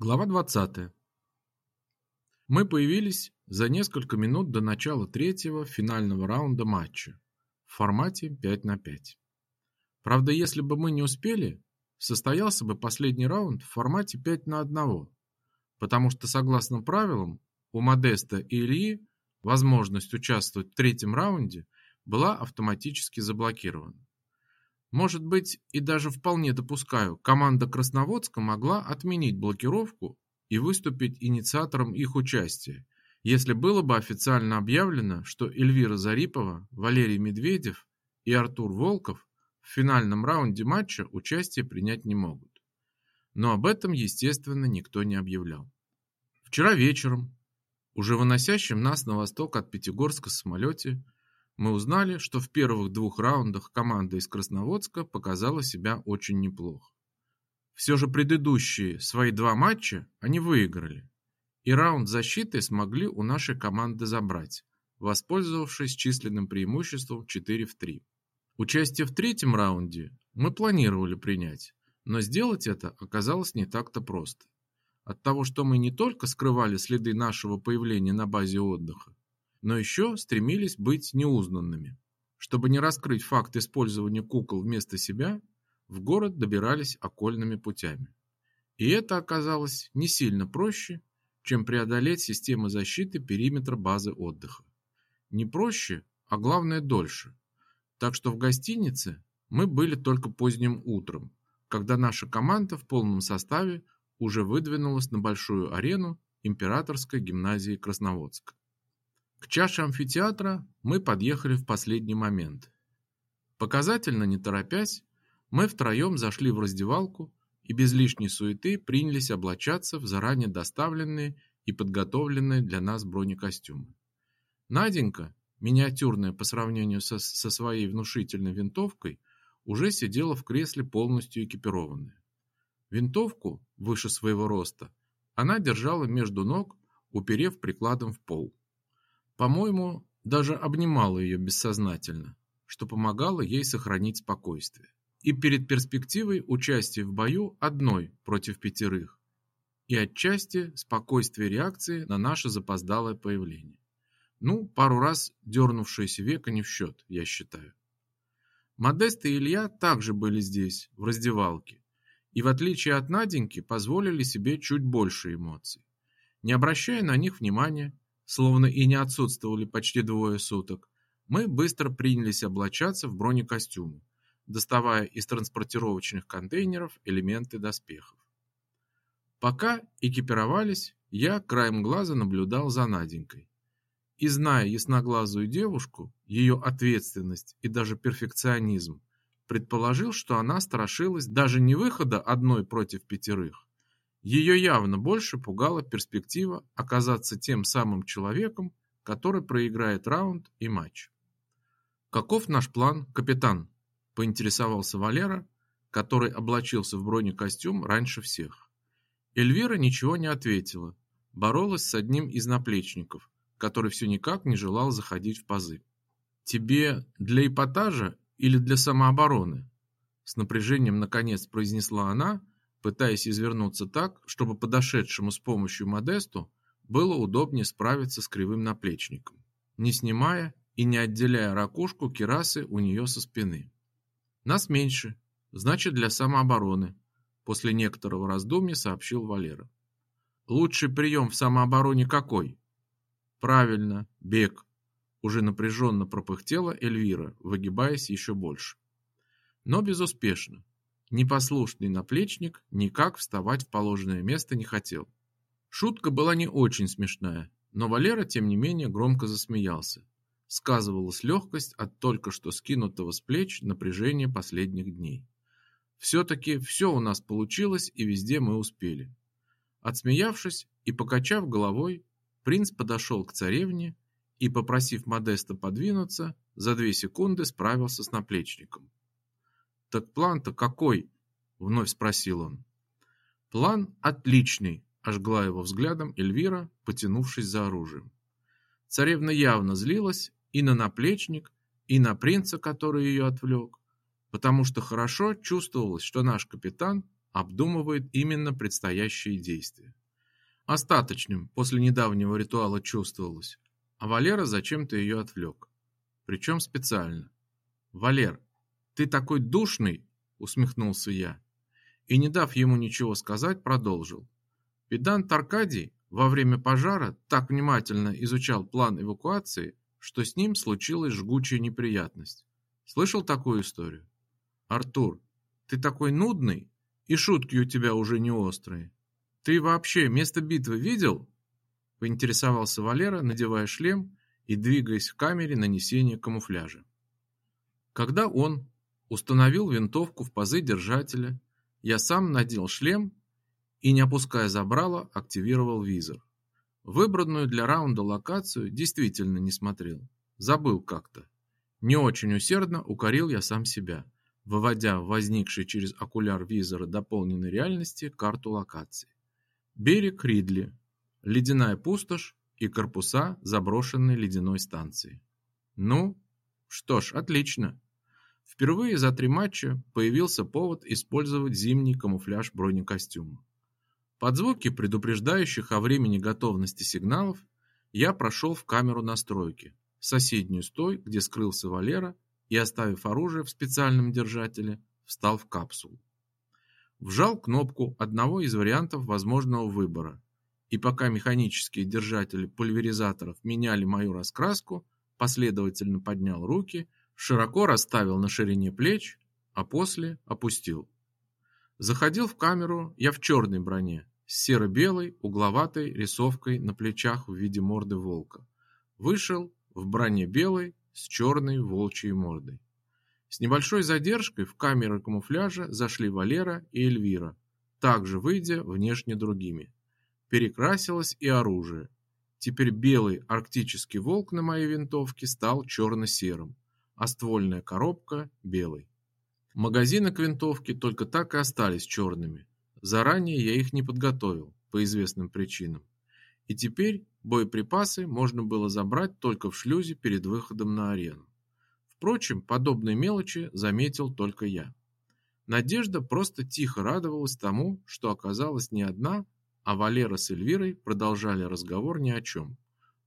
Глава 20. Мы появились за несколько минут до начала третьего финального раунда матча в формате 5 на 5. Правда, если бы мы не успели, состоялся бы последний раунд в формате 5 на 1, потому что, согласно правилам, у Модеста и Ильи возможность участвовать в третьем раунде была автоматически заблокирована. Может быть, и даже вполне допускаю, команда Красноводска могла отменить блокировку и выступить инициатором их участия, если было бы официально объявлено, что Эльвира Зарипова, Валерий Медведев и Артур Волков в финальном раунде матча участие принять не могут. Но об этом, естественно, никто не объявлял. Вчера вечером, уже выносящем нас на восток от Пятигорска самолете, мы узнали, что в первых двух раундах команда из Красноводска показала себя очень неплохо. Все же предыдущие свои два матча они выиграли, и раунд защиты смогли у нашей команды забрать, воспользовавшись численным преимуществом 4 в 3. Участие в третьем раунде мы планировали принять, но сделать это оказалось не так-то просто. От того, что мы не только скрывали следы нашего появления на базе отдыха, но еще стремились быть неузнанными. Чтобы не раскрыть факт использования кукол вместо себя, в город добирались окольными путями. И это оказалось не сильно проще, чем преодолеть систему защиты периметра базы отдыха. Не проще, а главное дольше. Так что в гостинице мы были только поздним утром, когда наша команда в полном составе уже выдвинулась на большую арену Императорской гимназии Красноводска. К чаше амфитеатра мы подъехали в последний момент. Показательно не торопясь, мы втроем зашли в раздевалку и без лишней суеты принялись облачаться в заранее доставленные и подготовленные для нас бронекостюмы. Наденька, миниатюрная по сравнению со, со своей внушительной винтовкой, уже сидела в кресле полностью экипированная. Винтовку, выше своего роста, она держала между ног, уперев прикладом в пол. По-моему, даже обнимала ее бессознательно, что помогало ей сохранить спокойствие. И перед перспективой участия в бою одной против пятерых, и отчасти спокойствие реакции на наше запоздалое появление. Ну, пару раз дернувшееся веко не в счет, я считаю. Модест и Илья также были здесь, в раздевалке, и в отличие от Наденьки позволили себе чуть больше эмоций. Не обращая на них внимания, словно и не отсутствовали почти двое суток, мы быстро принялись облачаться в бронекостюмы, доставая из транспортировочных контейнеров элементы доспехов. Пока экипировались, я краем глаза наблюдал за Наденькой. И зная ясноглазую девушку, ее ответственность и даже перфекционизм, предположил, что она страшилась даже не выхода одной против пятерых, ее явно больше пугала перспектива оказаться тем самым человеком, который проиграет раунд и матч. «Каков наш план, капитан?» – поинтересовался Валера, который облачился в бронекостюм раньше всех. Эльвира ничего не ответила, боролась с одним из наплечников, который все никак не желал заходить в пазы. «Тебе для эпатажа или для самообороны?» С напряжением наконец произнесла она – пытаясь извернуться так, чтобы подошедшему с помощью Модесту было удобнее справиться с кривым наплечником, не снимая и не отделяя ракушку кирасы у нее со спины. Нас меньше, значит для самообороны, после некоторого раздумья сообщил Валера. Лучший прием в самообороне какой? Правильно, бег. Уже напряженно пропыхтела Эльвира, выгибаясь еще больше. Но безуспешно. Непослушный наплечник никак вставать в положенное место не хотел. Шутка была не очень смешная, но Валера, тем не менее, громко засмеялся. Сказывалась легкость от только что скинутого с плеч напряжения последних дней. Все-таки все у нас получилось и везде мы успели. Отсмеявшись и покачав головой, принц подошел к царевне и, попросив Модеста подвинуться, за две секунды справился с наплечником. Так план-то какой? Вновь спросил он. План отличный, ожгла его взглядом Эльвира, потянувшись за оружием. Царевна явно злилась и на наплечник, и на принца, который ее отвлек, потому что хорошо чувствовалось, что наш капитан обдумывает именно предстоящие действия. Остаточным после недавнего ритуала чувствовалось, а Валера зачем-то ее отвлек. Причем специально. «Валер, ты такой душный!» – усмехнулся я. И, не дав ему ничего сказать, продолжил. Педант Аркадий во время пожара так внимательно изучал план эвакуации, что с ним случилась жгучая неприятность. Слышал такую историю? Артур, ты такой нудный, и шутки у тебя уже не острые. Ты вообще место битвы видел? Поинтересовался Валера, надевая шлем и двигаясь к камере нанесения камуфляжа. Когда он установил винтовку в пазы держателя, я сам надел шлем и, не опуская забрала, активировал визор. Выбранную для раунда локацию действительно не смотрел. Забыл как-то. Не очень усердно укорил я сам себя, выводя возникший через окуляр визора дополненной реальности карту локации. Берег Ридли, ледяная пустошь и корпуса заброшенной ледяной станции. Ну, что ж, отлично. Впервые за три матча появился повод использовать зимний камуфляж бронекостюма. Под звуки предупреждающих о времени готовности сигналов я прошел в камеру настройки, соседнюю с той, где скрылся Валера, и, оставив оружие в специальном держателе, встал в капсулу. Вжал кнопку одного из вариантов возможного выбора, и пока механические держатели пульверизаторов меняли мою раскраску, последовательно поднял руки, широко расставил на ширине плеч, а после опустил. Заходил в камеру я в черной броне, с серо-белой угловатой рисовкой на плечах в виде морды волка. Вышел в броне белой с черной волчьей мордой. С небольшой задержкой в камеры камуфляжа зашли Валера и Эльвира, также выйдя внешне другими. Перекрасилось и оружие. Теперь белый арктический волк на моей винтовке стал черно-серым, а ствольная коробка белой. Магазины к винтовке только так и остались черными. Заранее я их не подготовил по известным причинам. И теперь боеприпасы можно было забрать только в шлюзе перед выходом на арену. Впрочем, подобные мелочи заметил только я. Надежда просто тихо радовалась тому, что оказалась не одна, а Валера с Эльвирой продолжали разговор ни о чем,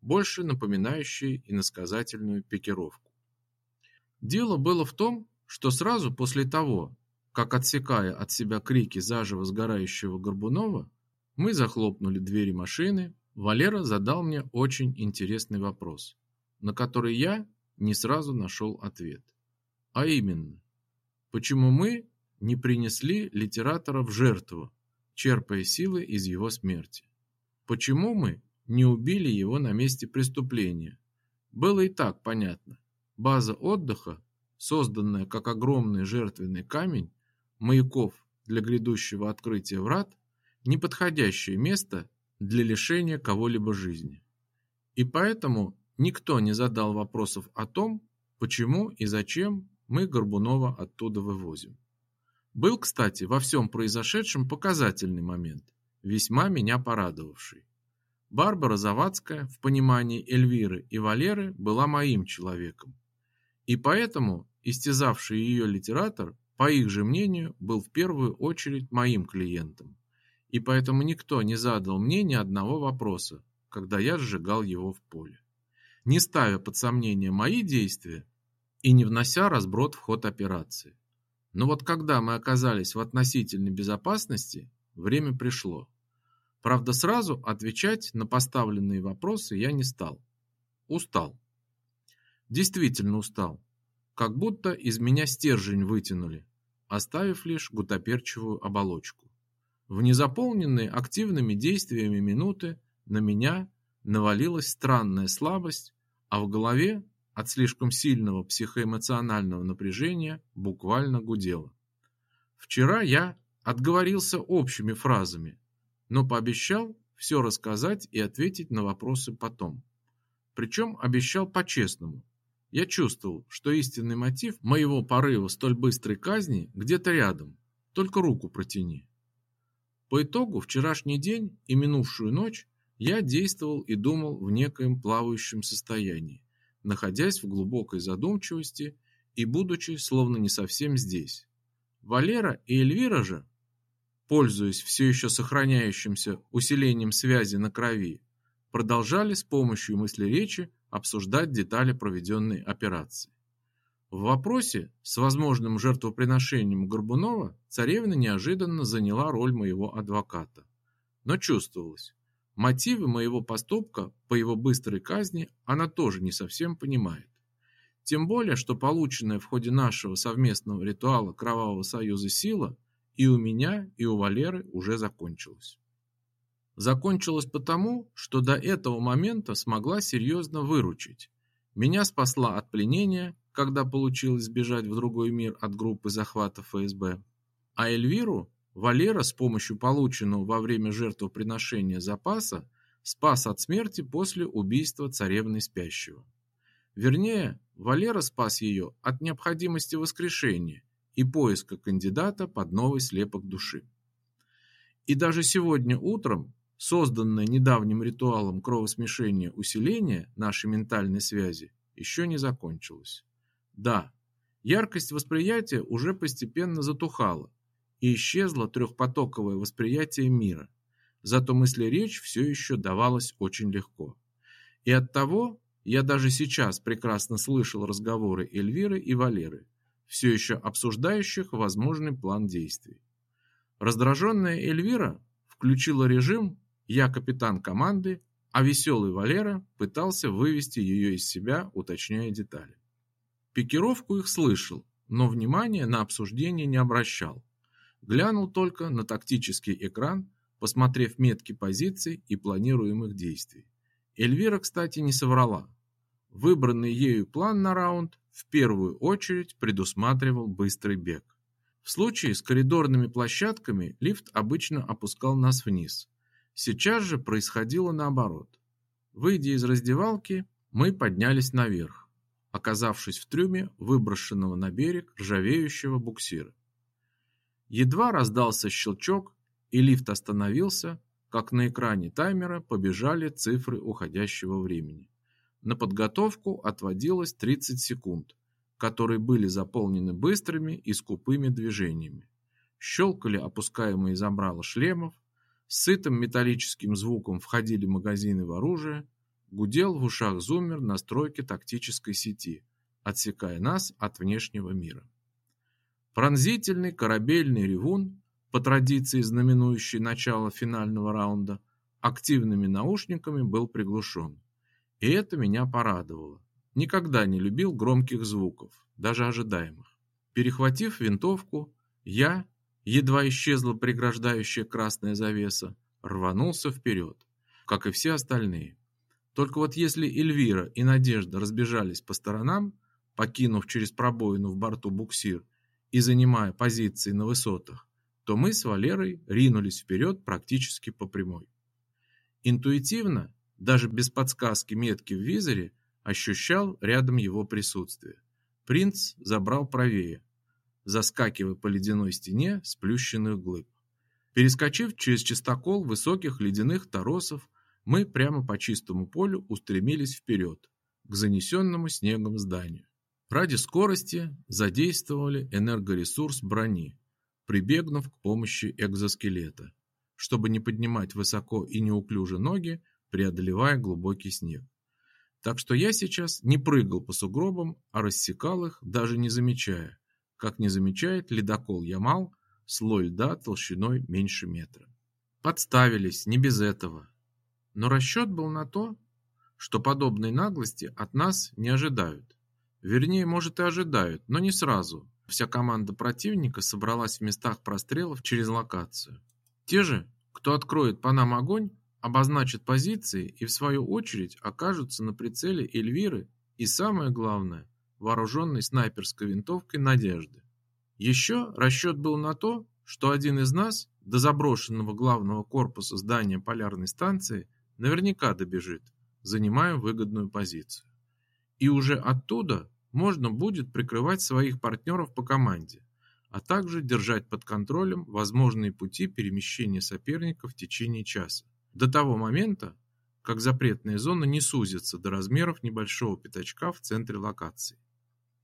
больше напоминающий иносказательную пикировку. Дело было в том, что сразу после того, как отсекая от себя крики заживо сгорающего Горбунова, мы захлопнули двери машины, Валера задал мне очень интересный вопрос, на который я не сразу нашел ответ. А именно, почему мы не принесли литератора в жертву, черпая силы из его смерти? Почему мы не убили его на месте преступления? Было и так понятно. База отдыха, созданная как огромный жертвенный камень, маяков для грядущего открытия врат неподходящее место для лишения кого-либо жизни. И поэтому никто не задал вопросов о том, почему и зачем мы Горбунова оттуда вывозим. Был, кстати, во всем произошедшем показательный момент, весьма меня порадовавший. Барбара Завадская в понимании Эльвиры и Валеры была моим человеком. И поэтому истязавший ее литератор по их же мнению, был в первую очередь моим клиентом, и поэтому никто не задал мне ни одного вопроса, когда я сжигал его в поле. Не ставя под сомнение мои действия и не внося разброд в ход операции. Но вот когда мы оказались в относительной безопасности, время пришло. Правда, сразу отвечать на поставленные вопросы я не стал. Устал. Действительно устал. Как будто из меня стержень вытянули, оставив лишь гутоперчивую оболочку. В незаполненные активными действиями минуты на меня навалилась странная слабость, а в голове от слишком сильного психоэмоционального напряжения буквально гудело. Вчера я отговорился общими фразами, но пообещал все рассказать и ответить на вопросы потом. Причем обещал по-честному, я чувствовал, что истинный мотив моего порыва столь быстрой казни где-то рядом, только руку протяни. По итогу вчерашний день и минувшую ночь я действовал и думал в некоем плавающем состоянии, находясь в глубокой задумчивости и будучи словно не совсем здесь. Валера и Эльвира же пользуясь все еще сохраняющимся усилением связи на крови, продолжали с помощью мысли речи обсуждать детали проведенной операции. В вопросе с возможным жертвоприношением Горбунова царевна неожиданно заняла роль моего адвоката. Но чувствовалось, мотивы моего поступка по его быстрой казни она тоже не совсем понимает. Тем более, что полученная в ходе нашего совместного ритуала Кровавого Союза сила и у меня, и у Валеры уже закончилась. Закончилась потому, что до этого момента смогла серьезно выручить. Меня спасла от пленения, когда получилось сбежать в другой мир от группы захвата ФСБ. А Эльвиру Валера с помощью полученного во время жертвоприношения запаса спас от смерти после убийства царевны спящего. Вернее, Валера спас ее от необходимости воскрешения и поиска кандидата под новый слепок души. И даже сегодня утром созданное недавним ритуалом кровосмешения усиление нашей ментальной связи еще не закончилось. Да, яркость восприятия уже постепенно затухала, и исчезло трехпотоковое восприятие мира. Зато мысли-речь все еще давалась очень легко. И оттого я даже сейчас прекрасно слышал разговоры Эльвиры и Валеры, все еще обсуждающих возможный план действий. Раздраженная Эльвира включила режим «Я капитан команды», а веселый Валера пытался вывести ее из себя, уточняя детали. Пикировку их слышал, но внимания на обсуждение не обращал. Глянул только на тактический экран, посмотрев метки позиций и планируемых действий. Эльвира, кстати, не соврала. Выбранный ею план на раунд в первую очередь предусматривал быстрый бег. В случае с коридорными площадками лифт обычно опускал нас вниз. Сейчас же происходило наоборот. Выйдя из раздевалки, мы поднялись наверх, оказавшись в трюме выброшенного на берег ржавеющего буксира. Едва раздался щелчок, и лифт остановился, как на экране таймера побежали цифры уходящего времени. На подготовку отводилось 30 секунд, которые были заполнены быстрыми и скупыми движениями. Щелкали опускаемые забрала шлемов, с сытым металлическим звуком входили магазины в оружие, гудел в ушах зуммер настройки тактической сети, отсекая нас от внешнего мира. Пронзительный корабельный ревун, по традиции знаменующий начало финального раунда, активными наушниками был приглушен. И это меня порадовало. Никогда не любил громких звуков, даже ожидаемых. Перехватив винтовку, я, едва исчезла преграждающая красная завеса, рванулся вперед, как и все остальные. Только вот если Эльвира и Надежда разбежались по сторонам, покинув через пробоину в борту буксир и занимая позиции на высотах, то мы с Валерой ринулись вперед практически по прямой. Интуитивно, даже без подсказки метки в визоре, ощущал рядом его присутствие. Принц забрал правее, заскакивая по ледяной стене сплющенных глыб. Перескочив через чистокол высоких ледяных торосов, мы прямо по чистому полю устремились вперед, к занесенному снегом зданию. Ради скорости задействовали энергоресурс брони, прибегнув к помощи экзоскелета, чтобы не поднимать высоко и неуклюже ноги, преодолевая глубокий снег. Так что я сейчас не прыгал по сугробам, а рассекал их, даже не замечая, как не замечает ледокол Ямал слой льда толщиной меньше метра. Подставились, не без этого. Но расчет был на то, что подобной наглости от нас не ожидают. Вернее, может и ожидают, но не сразу. Вся команда противника собралась в местах прострелов через локацию. Те же, кто откроет по нам огонь, обозначат позиции и в свою очередь окажутся на прицеле Эльвиры и самое главное, вооруженной снайперской винтовкой Надежды. Еще расчет был на то, что один из нас до заброшенного главного корпуса здания полярной станции наверняка добежит, занимая выгодную позицию. И уже оттуда можно будет прикрывать своих партнеров по команде, а также держать под контролем возможные пути перемещения соперника в течение часа, до того момента, как запретная зона не сузится до размеров небольшого пятачка в центре локации.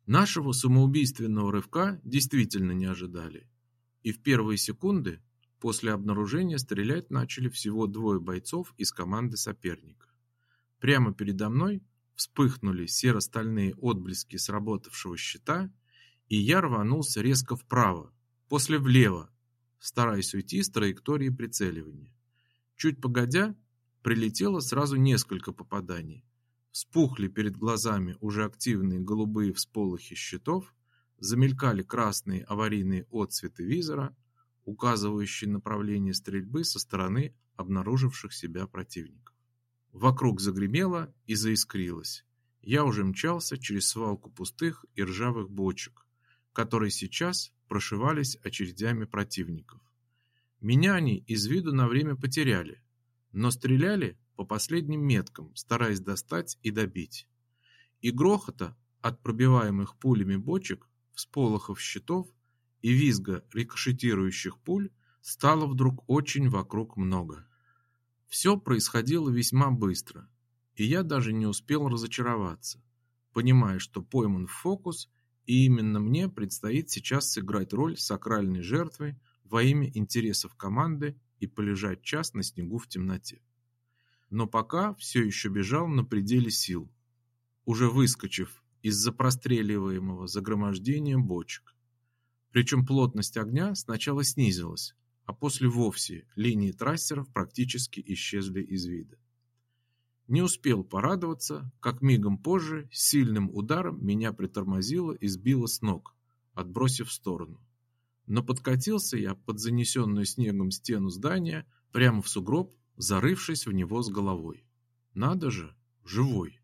Нашего самоубийственного рывка действительно не ожидали, и в первые секунды После обнаружения стрелять начали всего двое бойцов из команды соперника. Прямо передо мной вспыхнули серо-стальные отблески сработавшего щита, и я рванулся резко вправо, после влево, стараясь уйти с траектории прицеливания. Чуть погодя, прилетело сразу несколько попаданий. Вспухли перед глазами уже активные голубые всполохи щитов, замелькали красные аварийные отсветы визора, указывающие направление стрельбы со стороны обнаруживших себя противников. Вокруг загремело и заискрилось. Я уже мчался через свалку пустых и ржавых бочек, которые сейчас прошивались очередями противников. Меня они из виду на время потеряли, но стреляли по последним меткам, стараясь достать и добить. И грохота от пробиваемых пулями бочек, всполохов щитов и визга рикошетирующих пуль стало вдруг очень вокруг много. Все происходило весьма быстро, и я даже не успел разочароваться, понимая, что пойман в фокус, и именно мне предстоит сейчас сыграть роль сакральной жертвы во имя интересов команды и полежать час на снегу в темноте. Но пока все еще бежал на пределе сил, уже выскочив из-за простреливаемого загромождения бочек. Причем плотность огня сначала снизилась, а после вовсе линии трассеров практически исчезли из вида. Не успел порадоваться, как мигом позже сильным ударом меня притормозило и сбило с ног, отбросив в сторону. Но подкатился я под занесенную снегом стену здания прямо в сугроб, зарывшись в него с головой. Надо же, живой!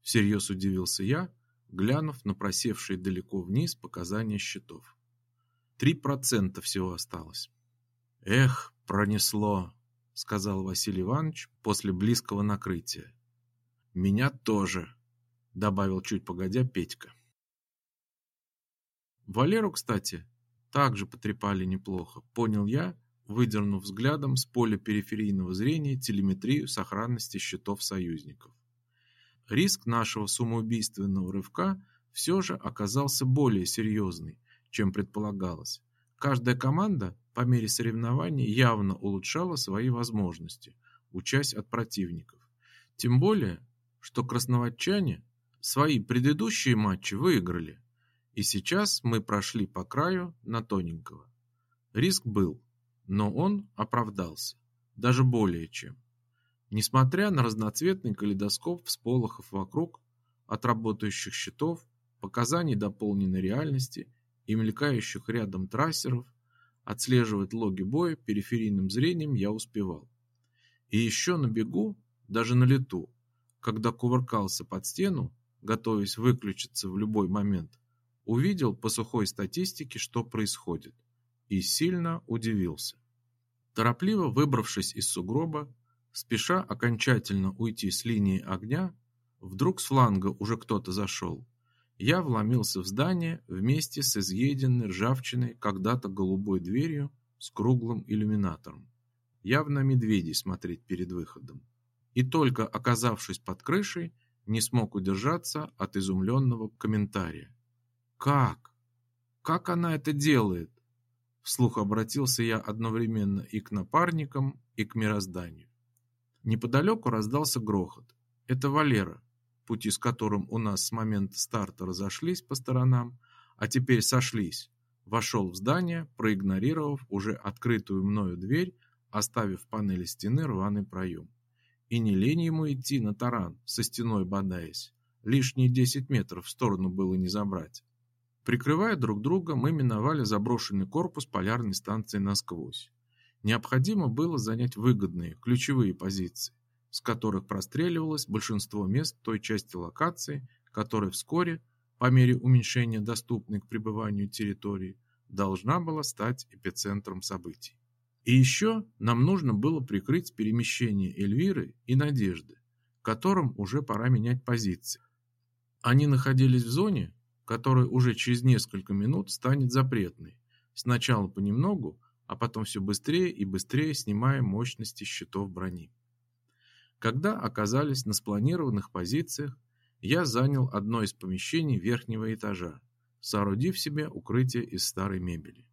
Всерьез удивился я, глянув на просевшие далеко вниз показания счетов. Три процента всего осталось. Эх, пронесло, сказал Василий Иванович после близкого накрытия. Меня тоже, добавил чуть погодя Петька. Валеру, кстати, также потрепали неплохо, понял я, выдернув взглядом с поля периферийного зрения телеметрию сохранности счетов союзников. Риск нашего самоубийственного рывка все же оказался более серьезный, чем предполагалось. Каждая команда по мере соревнований явно улучшала свои возможности, учась от противников. Тем более, что красноватчане свои предыдущие матчи выиграли, и сейчас мы прошли по краю на тоненького. Риск был, но он оправдался, даже более чем. Несмотря на разноцветный калейдоскоп всполохов вокруг, от работающих щитов, показаний дополненной реальности и мелькающих рядом трассеров, отслеживать логи боя периферийным зрением я успевал. И еще на бегу, даже на лету, когда кувыркался под стену, готовясь выключиться в любой момент, увидел по сухой статистике, что происходит, и сильно удивился. Торопливо выбравшись из сугроба, Спеша окончательно уйти с линии огня, вдруг с фланга уже кто-то зашел. Я вломился в здание вместе с изъеденной ржавчиной когда-то голубой дверью с круглым иллюминатором. Явно медведей смотреть перед выходом. И только оказавшись под крышей, не смог удержаться от изумленного комментария. «Как? Как она это делает?» Вслух обратился я одновременно и к напарникам, и к мирозданию. Неподалеку раздался грохот. Это Валера, пути с которым у нас с момента старта разошлись по сторонам, а теперь сошлись. Вошел в здание, проигнорировав уже открытую мною дверь, оставив в панели стены рваный проем. И не лень ему идти на таран, со стеной бодаясь. Лишние десять метров в сторону было не забрать. Прикрывая друг друга, мы миновали заброшенный корпус полярной станции насквозь. Необходимо было занять выгодные, ключевые позиции, с которых простреливалось большинство мест той части локации, которая вскоре, по мере уменьшения доступной к пребыванию территории, должна была стать эпицентром событий. И еще нам нужно было прикрыть перемещение Эльвиры и Надежды, которым уже пора менять позиции. Они находились в зоне, которая уже через несколько минут станет запретной, сначала понемногу, а потом все быстрее и быстрее снимая мощности щитов брони. Когда оказались на спланированных позициях, я занял одно из помещений верхнего этажа, соорудив себе укрытие из старой мебели.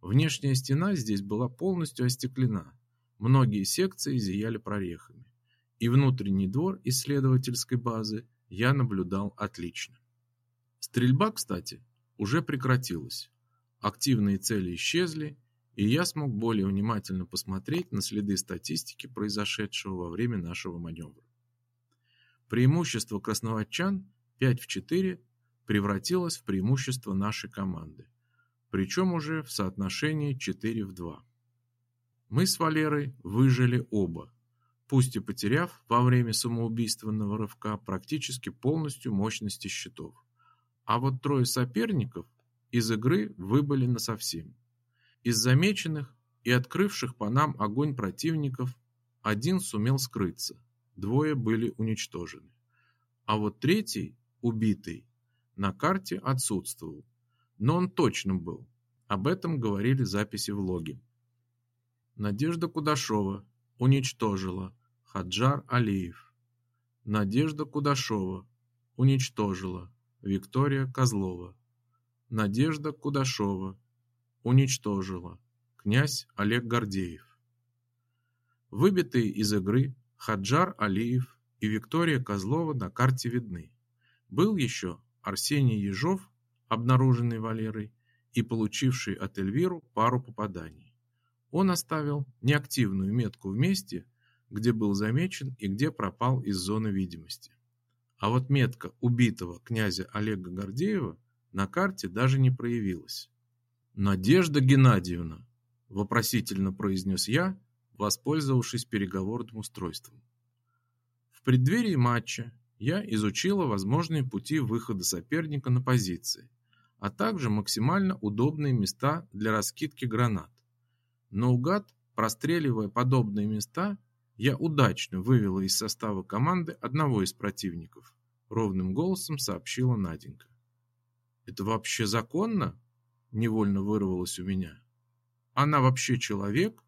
Внешняя стена здесь была полностью остеклена, многие секции зияли прорехами, и внутренний двор исследовательской базы я наблюдал отлично. Стрельба, кстати, уже прекратилась. Активные цели исчезли, и я смог более внимательно посмотреть на следы статистики произошедшего во время нашего маневра. Преимущество красноватчан 5 в 4 превратилось в преимущество нашей команды, причем уже в соотношении 4 в 2. Мы с Валерой выжили оба, пусть и потеряв во время самоубийственного рывка практически полностью мощности щитов. А вот трое соперников из игры выбыли насовсем. Из замеченных и открывших по нам огонь противников один сумел скрыться, двое были уничтожены. А вот третий, убитый, на карте отсутствовал. Но он точно был. Об этом говорили записи в логе. Надежда Кудашова уничтожила Хаджар Алиев. Надежда Кудашова уничтожила Виктория Козлова. Надежда Кудашова уничтожила князь Олег Гордеев. Выбитые из игры Хаджар Алиев и Виктория Козлова на карте видны. Был еще Арсений Ежов, обнаруженный Валерой, и получивший от Эльвиру пару попаданий. Он оставил неактивную метку в месте, где был замечен и где пропал из зоны видимости. А вот метка убитого князя Олега Гордеева на карте даже не проявилась. «Надежда Геннадьевна», – вопросительно произнес я, воспользовавшись переговорным устройством. В преддверии матча я изучила возможные пути выхода соперника на позиции, а также максимально удобные места для раскидки гранат. Наугад, простреливая подобные места, я удачно вывела из состава команды одного из противников, ровным голосом сообщила Наденька. Это вообще законно? невольно вырвалось у меня. Она вообще человек?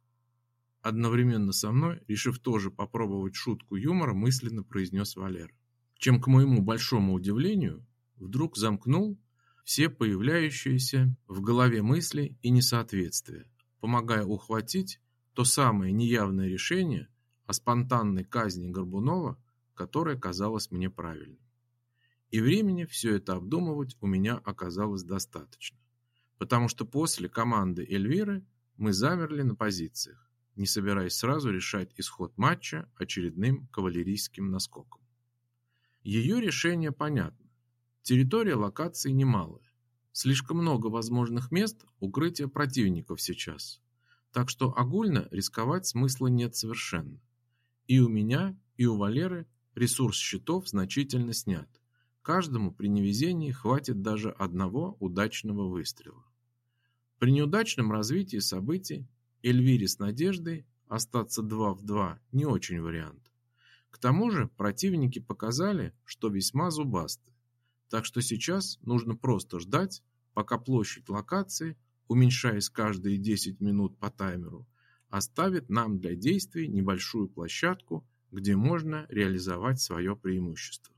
Одновременно со мной, решив тоже попробовать шутку юмора, мысленно произнес Валера. Чем к моему большому удивлению, вдруг замкнул все появляющиеся в голове мысли и несоответствия, помогая ухватить то самое неявное решение, о спонтанной казни Горбунова, которая казалась мне правильной. И времени все это обдумывать у меня оказалось достаточно, потому что после команды Эльвиры мы замерли на позициях, не собираясь сразу решать исход матча очередным кавалерийским наскоком. Ее решение понятно. Территория локации немалая. Слишком много возможных мест укрытия противников сейчас. Так что огульно рисковать смысла нет совершенно. И у меня, и у Валеры ресурс счетов значительно снят. Каждому при невезении хватит даже одного удачного выстрела. При неудачном развитии событий Эльвире с Надеждой остаться 2 в 2 не очень вариант. К тому же противники показали, что весьма зубасты. Так что сейчас нужно просто ждать, пока площадь локации, уменьшаясь каждые 10 минут по таймеру, оставит нам для действий небольшую площадку, где можно реализовать свое преимущество.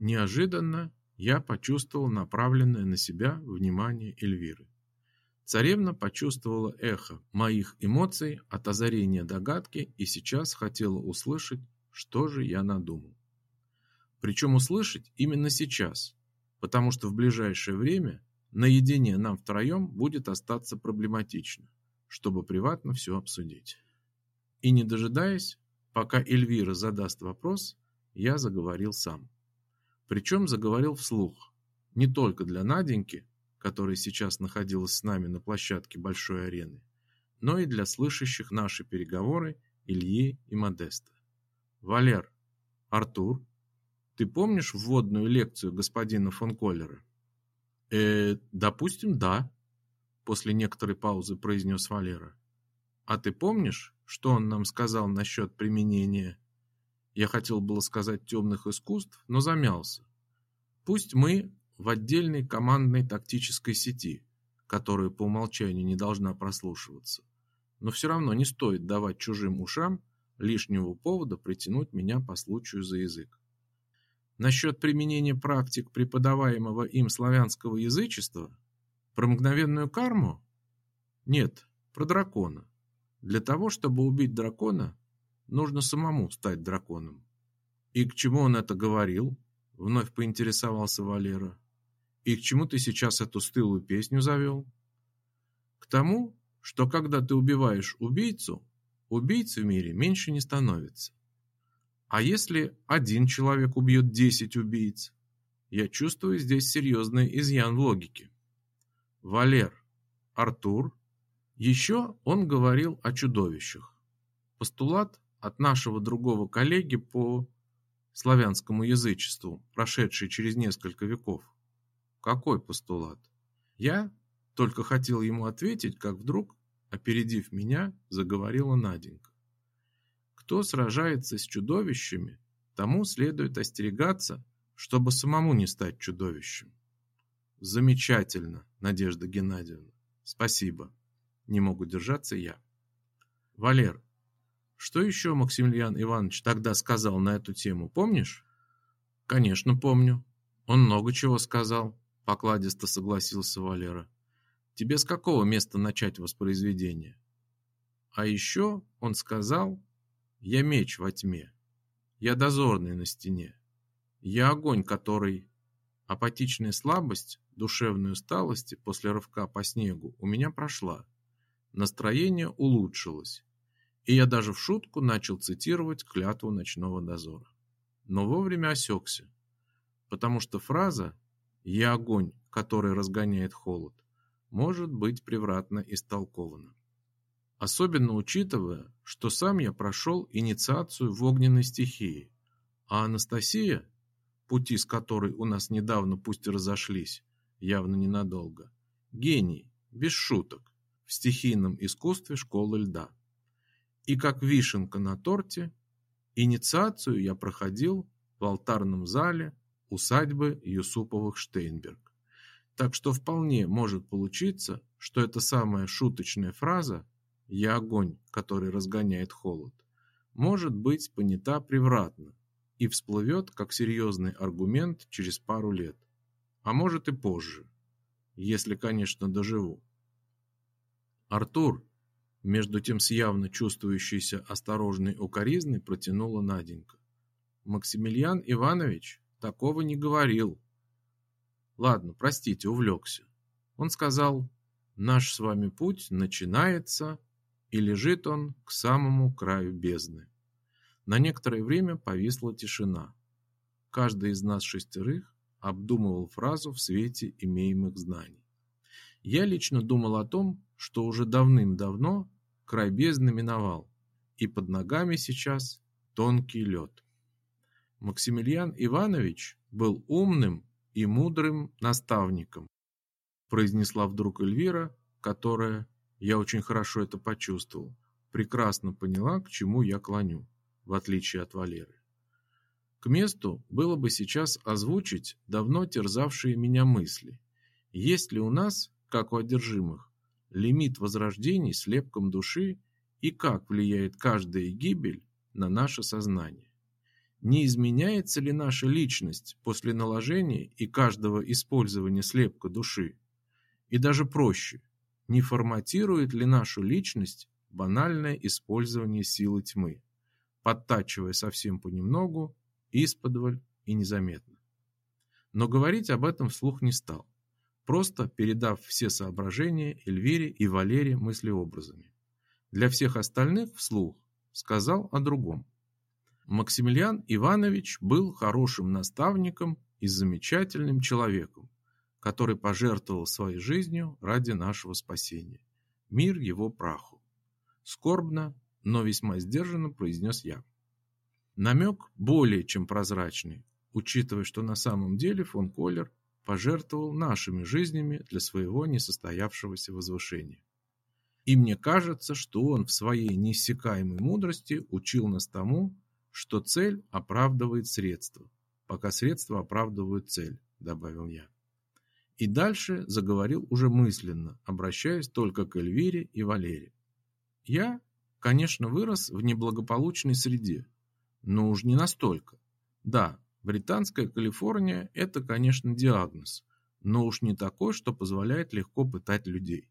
Неожиданно я почувствовал направленное на себя внимание Эльвиры. Царевна почувствовала эхо моих эмоций от озарения догадки и сейчас хотела услышать, что же я надумал. Причем услышать именно сейчас, потому что в ближайшее время наедине нам втроем будет остаться проблематично чтобы приватно все обсудить. И не дожидаясь, пока Эльвира задаст вопрос, я заговорил сам. Причем заговорил вслух, не только для Наденьки, которая сейчас находилась с нами на площадке большой арены, но и для слышащих наши переговоры Ильи и Модеста. Валер, Артур, ты помнишь вводную лекцию господина фон Коллера? Э, допустим, да, после некоторой паузы произнес Валера. А ты помнишь, что он нам сказал насчет применения? Я хотел было сказать темных искусств, но замялся. Пусть мы в отдельной командной тактической сети, которая по умолчанию не должна прослушиваться, но все равно не стоит давать чужим ушам лишнего повода притянуть меня по случаю за язык. Насчет применения практик преподаваемого им славянского язычества про мгновенную карму? Нет, про дракона. Для того, чтобы убить дракона, нужно самому стать драконом. И к чему он это говорил? Вновь поинтересовался Валера. И к чему ты сейчас эту стылую песню завел? К тому, что когда ты убиваешь убийцу, убийц в мире меньше не становится. А если один человек убьет 10 убийц? Я чувствую здесь серьезный изъян в логике. Валер, Артур, еще он говорил о чудовищах. Постулат от нашего другого коллеги по славянскому язычеству, прошедший через несколько веков. Какой постулат? Я только хотел ему ответить, как вдруг, опередив меня, заговорила Наденька. Кто сражается с чудовищами, тому следует остерегаться, чтобы самому не стать чудовищем. Замечательно, Надежда Геннадьевна. Спасибо. Не могу держаться я. Валер, что еще Максимилиан Иванович тогда сказал на эту тему, помнишь? Конечно, помню. Он много чего сказал, покладисто согласился Валера. Тебе с какого места начать воспроизведение? А еще он сказал, я меч во тьме, я дозорный на стене, я огонь, который... Апатичная слабость, душевной усталости после рывка по снегу у меня прошла. Настроение улучшилось, и я даже в шутку начал цитировать клятву ночного дозора. Но вовремя осекся, потому что фраза «Я огонь, который разгоняет холод» может быть превратно истолкована. Особенно учитывая, что сам я прошел инициацию в огненной стихии, а Анастасия, пути с которой у нас недавно пусть и разошлись, явно ненадолго, гений, без шуток, в стихийном искусстве школы льда. И как вишенка на торте, инициацию я проходил в алтарном зале усадьбы Юсуповых Штейнберг. Так что вполне может получиться, что эта самая шуточная фраза «я огонь, который разгоняет холод» может быть понята превратно и всплывет как серьезный аргумент через пару лет, а может и позже, если, конечно, доживу. Артур, между тем с явно чувствующейся осторожной укоризной протянула Наденька. Максимилиан Иванович такого не говорил. Ладно, простите, увлекся. Он сказал, наш с вами путь начинается, и лежит он к самому краю бездны. На некоторое время повисла тишина. Каждый из нас шестерых обдумывал фразу в свете имеемых знаний. Я лично думал о том, что уже давным-давно край бездны миновал, и под ногами сейчас тонкий лед. Максимилиан Иванович был умным и мудрым наставником, произнесла вдруг Эльвира, которая, я очень хорошо это почувствовал, прекрасно поняла, к чему я клоню, в отличие от Валеры. К месту было бы сейчас озвучить давно терзавшие меня мысли. Есть ли у нас, как у одержимых, лимит возрождений слепком души и как влияет каждая гибель на наше сознание? Не изменяется ли наша личность после наложения и каждого использования слепка души? И даже проще, не форматирует ли нашу личность банальное использование силы тьмы, подтачивая совсем понемногу, исподволь и незаметно? Но говорить об этом вслух не стал, просто передав все соображения Эльвире и Валере мыслеобразами. Для всех остальных вслух сказал о другом. Максимилиан Иванович был хорошим наставником и замечательным человеком, который пожертвовал своей жизнью ради нашего спасения. Мир его праху. Скорбно, но весьма сдержанно произнес я. Намек более чем прозрачный, учитывая, что на самом деле фон Коллер пожертвовал нашими жизнями для своего несостоявшегося возвышения. И мне кажется, что он в своей неиссякаемой мудрости учил нас тому, что цель оправдывает средства, пока средства оправдывают цель, добавил я. И дальше заговорил уже мысленно, обращаясь только к Эльвире и Валере. Я, конечно, вырос в неблагополучной среде, но уж не настолько. Да, британская Калифорния – это, конечно, диагноз, но уж не такой, что позволяет легко пытать людей.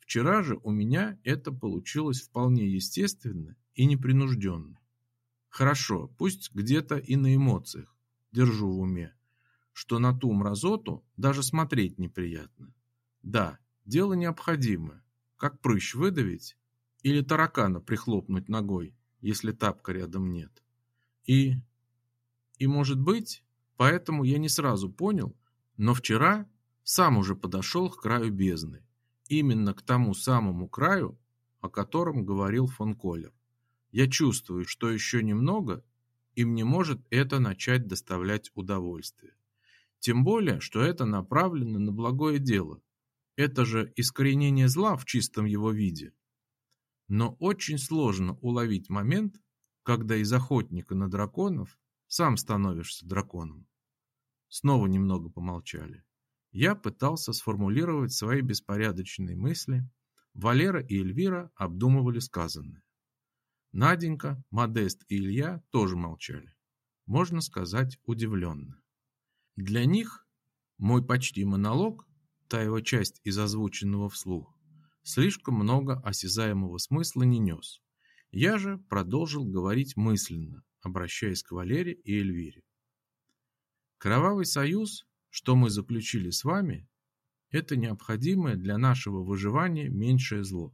Вчера же у меня это получилось вполне естественно и непринужденно. Хорошо, пусть где-то и на эмоциях, держу в уме, что на ту мразоту даже смотреть неприятно. Да, дело необходимое, как прыщ выдавить или таракана прихлопнуть ногой, если тапка рядом нет. И... и может быть, поэтому я не сразу понял, но вчера сам уже подошел к краю бездны именно к тому самому краю, о котором говорил фон Коллер. Я чувствую, что еще немного, и мне может это начать доставлять удовольствие. Тем более, что это направлено на благое дело. Это же искоренение зла в чистом его виде. Но очень сложно уловить момент, когда из охотника на драконов сам становишься драконом. Снова немного помолчали. Я пытался сформулировать свои беспорядочные мысли. Валера и Эльвира обдумывали сказанное. Наденька, Модест и Илья тоже молчали. Можно сказать, удивленно. Для них мой почти монолог, та его часть из озвученного вслух, слишком много осязаемого смысла не нес. Я же продолжил говорить мысленно, обращаясь к Валере и Эльвире. Кровавый союз что мы заключили с вами, это необходимое для нашего выживания меньшее зло.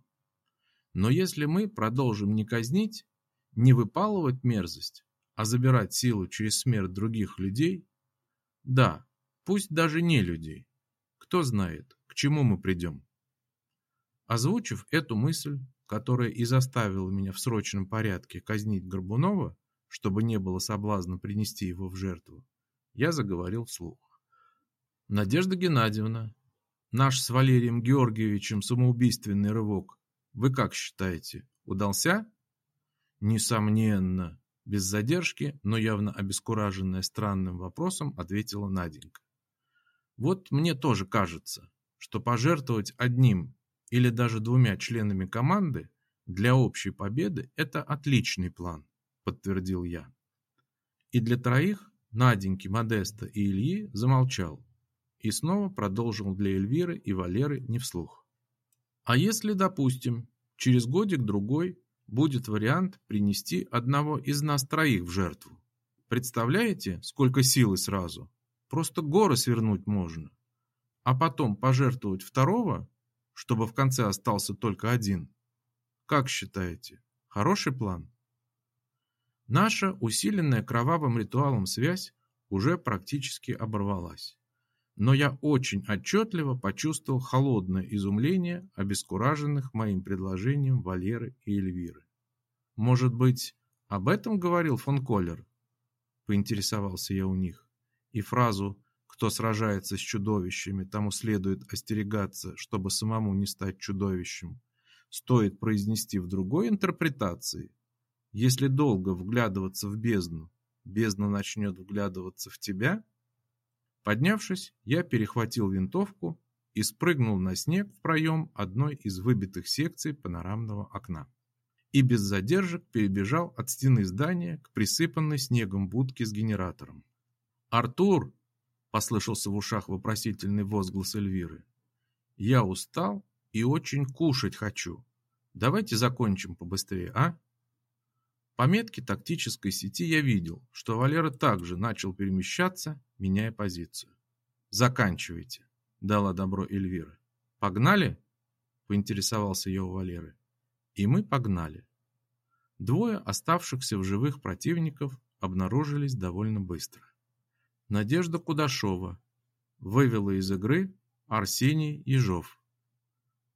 Но если мы продолжим не казнить, не выпалывать мерзость, а забирать силу через смерть других людей, да, пусть даже не людей, кто знает, к чему мы придем. Озвучив эту мысль, которая и заставила меня в срочном порядке казнить Горбунова, чтобы не было соблазна принести его в жертву, я заговорил вслух. Надежда Геннадьевна, наш с Валерием Георгиевичем самоубийственный рывок, вы как считаете, удался? Несомненно, без задержки, но явно обескураженная странным вопросом, ответила Наденька. Вот мне тоже кажется, что пожертвовать одним или даже двумя членами команды для общей победы – это отличный план, подтвердил я. И для троих, Наденьки, Модеста и Ильи, замолчал, и снова продолжил для Эльвиры и Валеры не вслух. А если, допустим, через годик-другой будет вариант принести одного из нас троих в жертву? Представляете, сколько силы сразу? Просто горы свернуть можно. А потом пожертвовать второго, чтобы в конце остался только один. Как считаете, хороший план? Наша усиленная кровавым ритуалом связь уже практически оборвалась но я очень отчетливо почувствовал холодное изумление обескураженных моим предложением Валеры и Эльвиры. «Может быть, об этом говорил фон Коллер?» – поинтересовался я у них. И фразу «Кто сражается с чудовищами, тому следует остерегаться, чтобы самому не стать чудовищем» стоит произнести в другой интерпретации. Если долго вглядываться в бездну, бездна начнет вглядываться в тебя – Поднявшись, я перехватил винтовку и спрыгнул на снег в проем одной из выбитых секций панорамного окна. И без задержек перебежал от стены здания к присыпанной снегом будке с генератором. «Артур!» – послышался в ушах вопросительный возглас Эльвиры. «Я устал и очень кушать хочу. Давайте закончим побыстрее, а?» По метке тактической сети я видел, что Валера также начал перемещаться, меняя позицию. «Заканчивайте», – дала добро Эльвира. «Погнали?» – поинтересовался я у Валеры. И мы погнали. Двое оставшихся в живых противников обнаружились довольно быстро. Надежда Кудашова вывела из игры Арсений Ежов.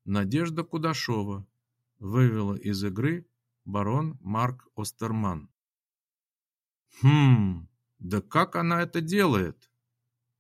Надежда Кудашова вывела из игры барон Марк Остерман. «Хм, да как она это делает?»